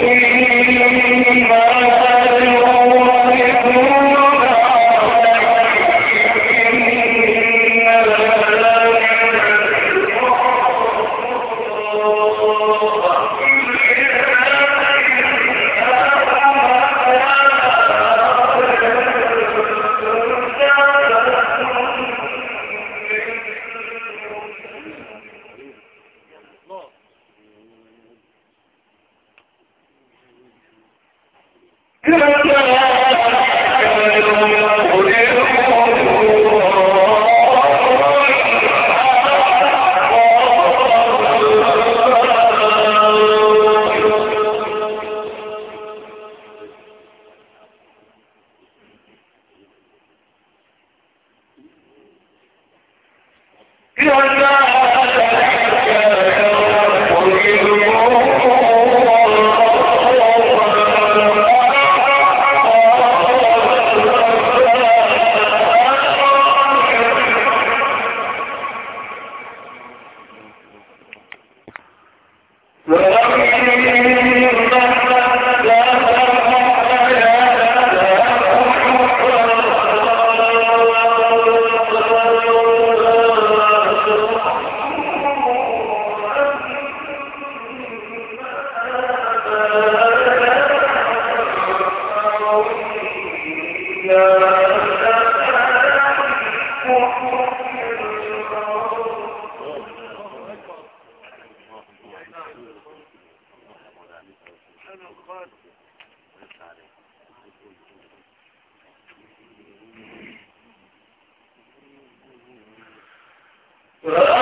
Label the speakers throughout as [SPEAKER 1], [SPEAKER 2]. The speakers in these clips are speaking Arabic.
[SPEAKER 1] মুমিনিন Good القاسي Oh!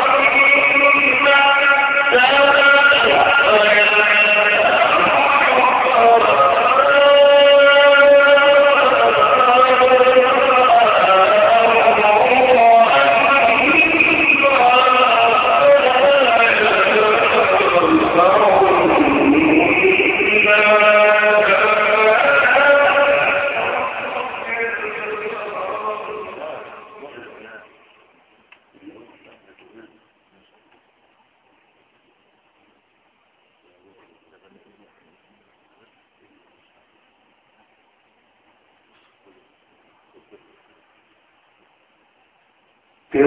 [SPEAKER 1] Good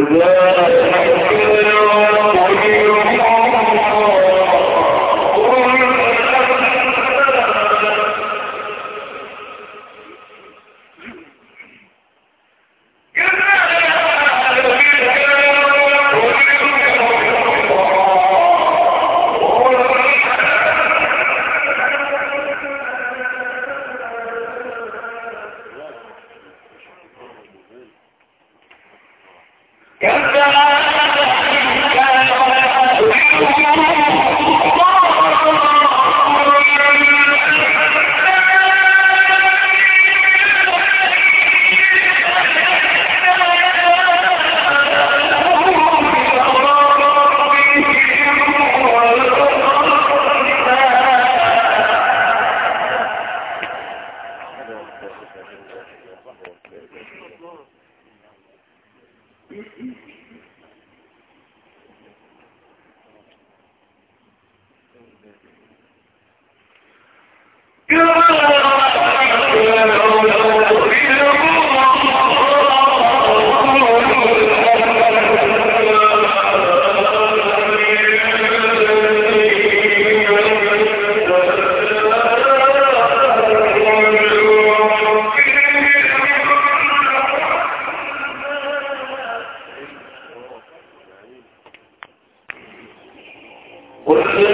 [SPEAKER 1] Uno